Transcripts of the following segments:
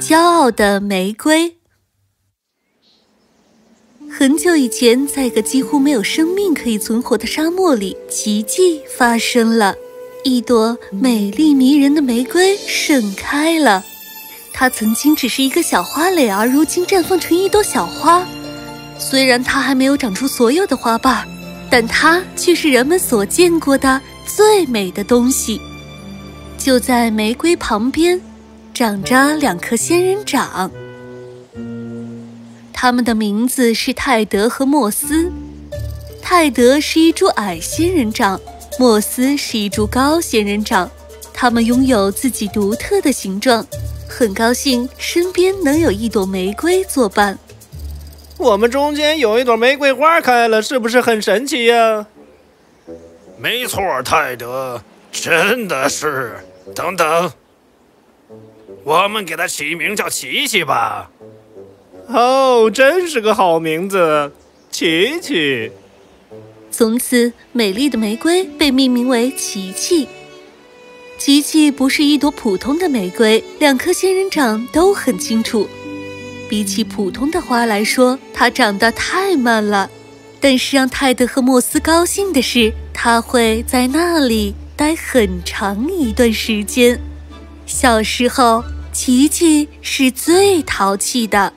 骄傲的玫瑰。很久以前，在一个几乎没有生命可以存活的沙漠里，奇迹发生了。一朵美丽迷人的玫瑰盛开了。它曾经只是一个小花蕾，而如今绽放成一朵小花。虽然它还没有长出所有的花瓣，但它却是人们所见过的最美的东西。就在玫瑰旁边，长着两颗仙人掌。它们的名字是泰德和莫斯。泰德是一株矮仙人掌。莫斯是一株高仙人掌，它们拥有自己独特的形状。很高兴身边能有一朵玫瑰作伴。我们中间有一朵玫瑰花开了，是不是很神奇呀？没错，泰德，真的是。等等，我们给它起名叫琪琪吧。哦，真是个好名字，琪琪。从此，美丽的玫瑰被命名为琪琪。琪琪不是一朵普通的玫瑰，两颗仙人掌都很清楚。比起普通的花来说，它长得太慢了。但是让泰德和莫斯高兴的是，它会在那里待很长一段时间。小时候，琪琪是最淘气的，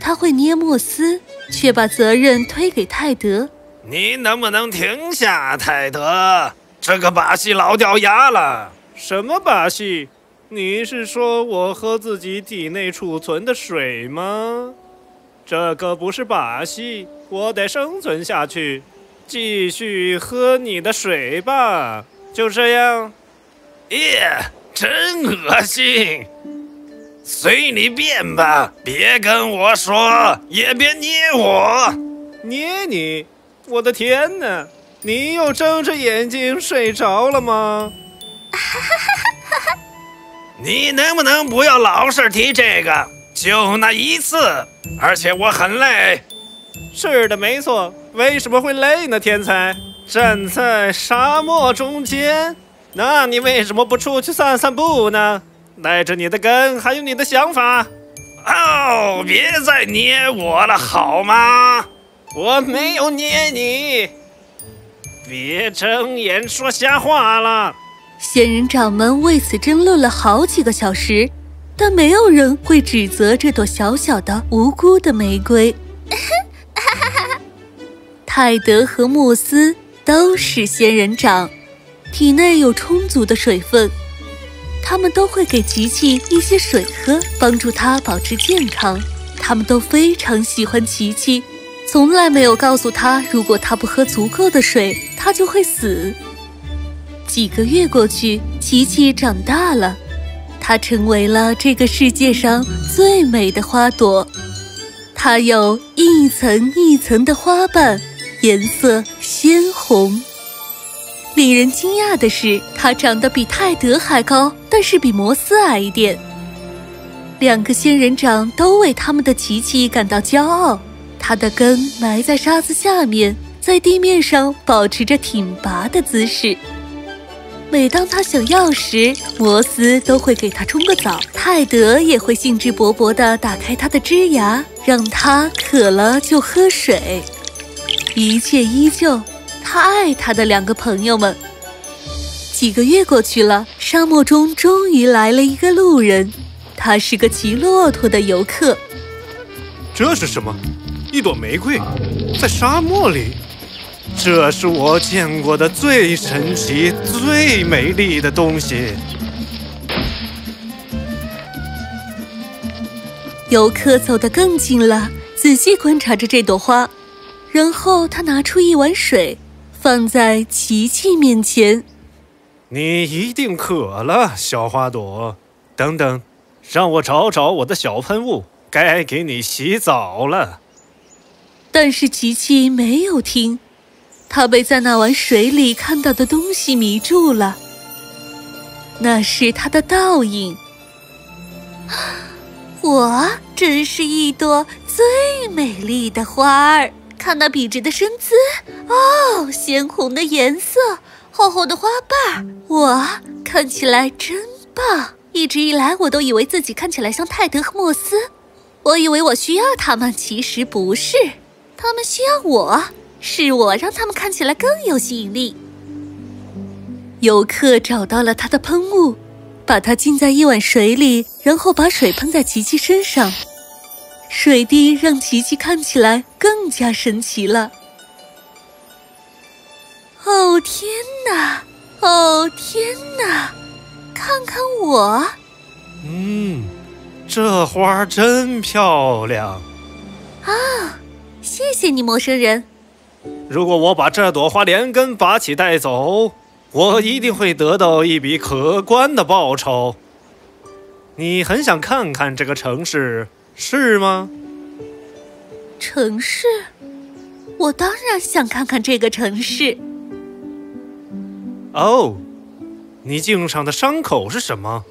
他会捏莫斯，却把责任推给泰德。你能不能停下，泰德？这个把戏老掉牙了。什么把戏？你是说我喝自己体内储存的水吗？这个不是把戏，我得生存下去。继续喝你的水吧，就这样。耶，真恶心！随你便吧，别跟我说，也别捏我，捏你。我的天哪！你又睁着眼睛睡着了吗？你能不能不要老是提这个？就那一次，而且我很累。是的，没错。为什么会累呢？天才站在沙漠中间，那你为什么不出去散散步呢？带着你的根，还有你的想法。哦，别再捏我了，好吗？我没有捏你，别睁眼说瞎话了。仙人掌们为此争论了好几个小时，但没有人会指责这朵小小的无辜的玫瑰。泰德和莫斯都是仙人掌，体内有充足的水分，他们都会给琪琪一些水喝，帮助他保持健康。他们都非常喜欢琪琪。从来没有告诉他，如果他不喝足够的水，他就会死。几个月过去，琪琪长大了，它成为了这个世界上最美的花朵。它有一层一层的花瓣，颜色鲜红。令人惊讶的是，它长得比泰德还高，但是比摩斯矮一点。两个仙人掌都为他们的奇迹感到骄傲。它的根埋在沙子下面，在地面上保持着挺拔的姿势。每当它想要时，摩斯都会给它冲个澡，泰德也会兴致勃勃地打开它的枝芽，让它渴了就喝水。一切依旧，他爱他的两个朋友们。几个月过去了，沙漠中终于来了一个路人，他是个骑骆驼的游客。这是什么？一朵玫瑰，在沙漠里，这是我见过的最神奇、最美丽的东西。游客走得更近了，仔细观察着这朵花，然后他拿出一碗水，放在琪琪面前。你一定渴了，小花朵。等等，让我找找我的小喷雾，该给你洗澡了。但是琪琪没有听，他被在那碗水里看到的东西迷住了。那是他的倒影。我真是一朵最美丽的花儿，看那笔直的身姿，哦，鲜红的颜色，厚厚的花瓣儿，我看起来真棒！一直以来，我都以为自己看起来像泰德和莫斯。我以为我需要他们，其实不是，他们需要我，是我让他们看起来更有吸引力。游客找到了他的喷雾，把它浸在一碗水里，然后把水喷在琪琪身上，水滴让琪琪看起来更加神奇了。哦天哪！哦天哪！看看我！嗯，这花真漂亮啊！谢谢你，陌生人。如果我把这朵花连根拔起带走，我一定会得到一笔可观的报酬。你很想看看这个城市，是吗？城市？我当然想看看这个城市。哦，你颈上的伤口是什么？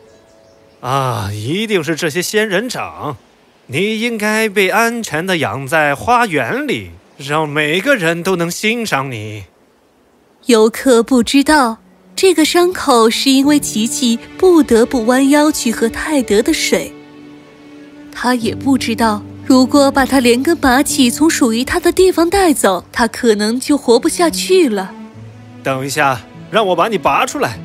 啊，一定是这些仙人掌。你应该被安全的养在花园里，让每个人都能欣赏你。游客不知道，这个伤口是因为琪琪不得不弯腰去喝泰德的水。他也不知道，如果把他连根拔起，从属于他的地方带走，他可能就活不下去了。等一下。让我把你拔出来。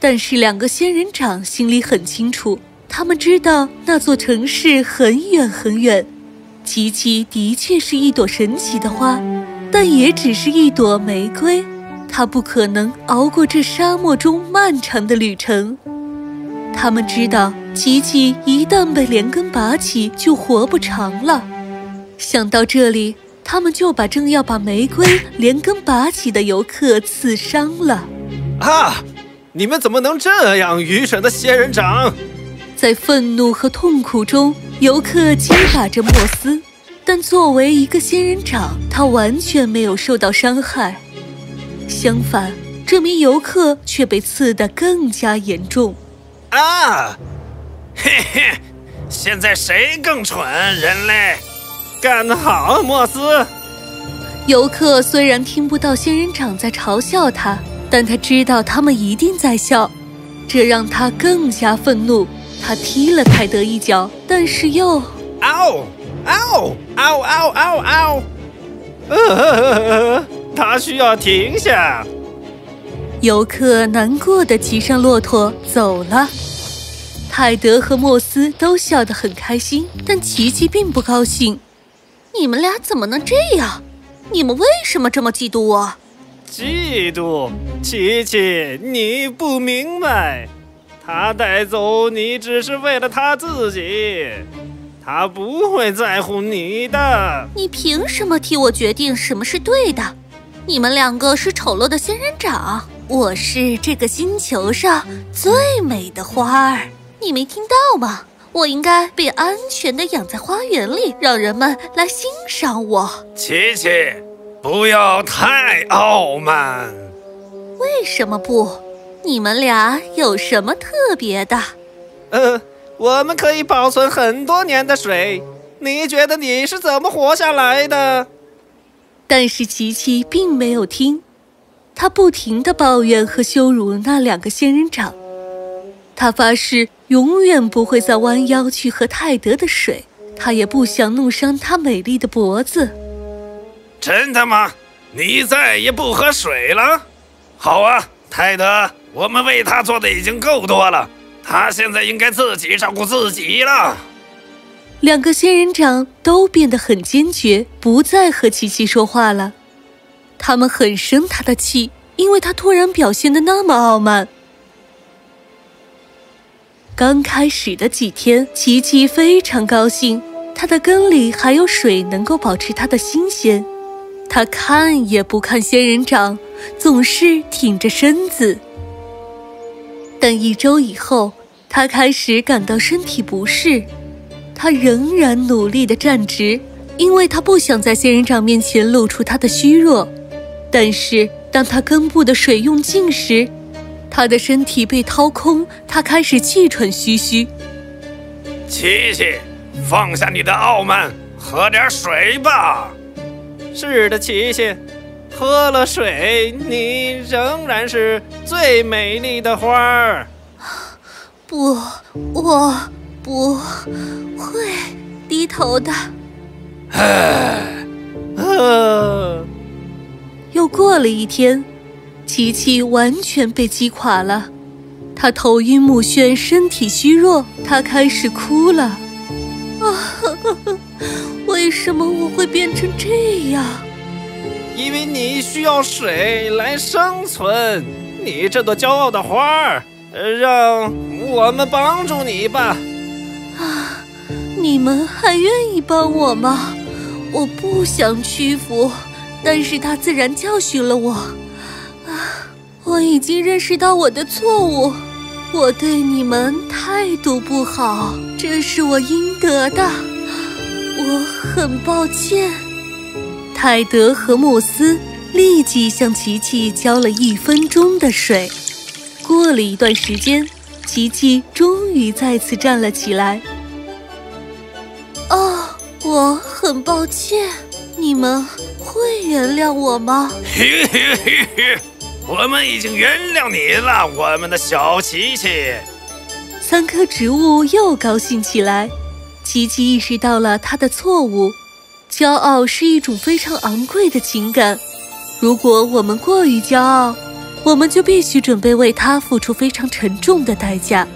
但是两个仙人掌心里很清楚，他们知道那座城市很远很远。琪琪的确是一朵神奇的花，但也只是一朵玫瑰，它不可能熬过这沙漠中漫长的旅程。他们知道，琪琪一旦被连根拔起，就活不长了。想到这里。他们就把正要把玫瑰连根拔起的游客刺伤了。啊！你们怎么能这样愚蠢的仙人掌？在愤怒和痛苦中，游客击打着莫斯，但作为一个仙人掌，他完全没有受到伤害。相反，这名游客却被刺得更加严重。啊！嘿嘿，现在谁更蠢？人类？干得好，莫斯！游客虽然听不到仙人掌在嘲笑他，但他知道他们一定在笑，这让他更加愤怒。他踢了泰德一脚，但是又……嗷！嗷！嗷！嗷！嗷！嗷！呃，他需要停下。游客难过的骑上骆驼走了。泰德和莫斯都笑得很开心，但琪琪并不高兴。你们俩怎么能这样？你们为什么这么嫉妒我？嫉妒，琪琪，你不明白，他带走你只是为了他自己，他不会在乎你的。你凭什么替我决定什么是对的？你们两个是丑陋的仙人掌，我是这个星球上最美的花儿，你没听到吗？我应该被安全地养在花园里，让人们来欣赏我。琪琪，不要太傲慢。为什么不？你们俩有什么特别的？呃，我们可以保存很多年的水。你觉得你是怎么活下来的？但是琪琪并没有听，他不停地抱怨和羞辱那两个仙人掌。他发誓永远不会再弯腰去喝泰德的水，他也不想弄伤他美丽的脖子。真的吗？你再也不喝水了？好啊，泰德，我们为他做的已经够多了，他现在应该自己照顾自己了。两个仙人掌都变得很坚决，不再和琪琪说话了。他们很生他的气，因为他突然表现得那么傲慢。刚开始的几天，琪琪非常高兴，它的根里还有水，能够保持它的新鲜。它看也不看仙人掌，总是挺着身子。但一周以后，它开始感到身体不适。它仍然努力地站直，因为它不想在仙人掌面前露出它的虚弱。但是，当它根部的水用尽时，他的身体被掏空，他开始气喘吁吁。琪琪，放下你的傲慢，喝点水吧。是的，琪琪，喝了水，你仍然是最美丽的花儿。不，我不会低头的。唉，呃，又过了一天，琪琪完全被击垮了，她头晕目眩，身体虚弱，她开始哭了。啊，为什么我会变成这样？因为你需要水来生存。你这朵骄傲的花儿，呃让我们帮助你吧。啊，你们还愿意帮我吗？我不想屈服，但是他自然教训了我。我已经认识到我的错误，我对你们态度不好，这是我应得的。我很抱歉。泰德和穆斯立即向琪琪浇了一分钟的水。过了一段时间，琪琪终于再次站了起来。哦，我很抱歉，你们会原谅我吗？嘿嘿嘿嘿，我们已经原谅你了，我们的小琪琪。三棵植物又高兴起来。琪琪意识到了他的错误。骄傲是一种非常昂贵的情感，如果我们过于骄傲，我们就必须准备为它付出非常沉重的代价。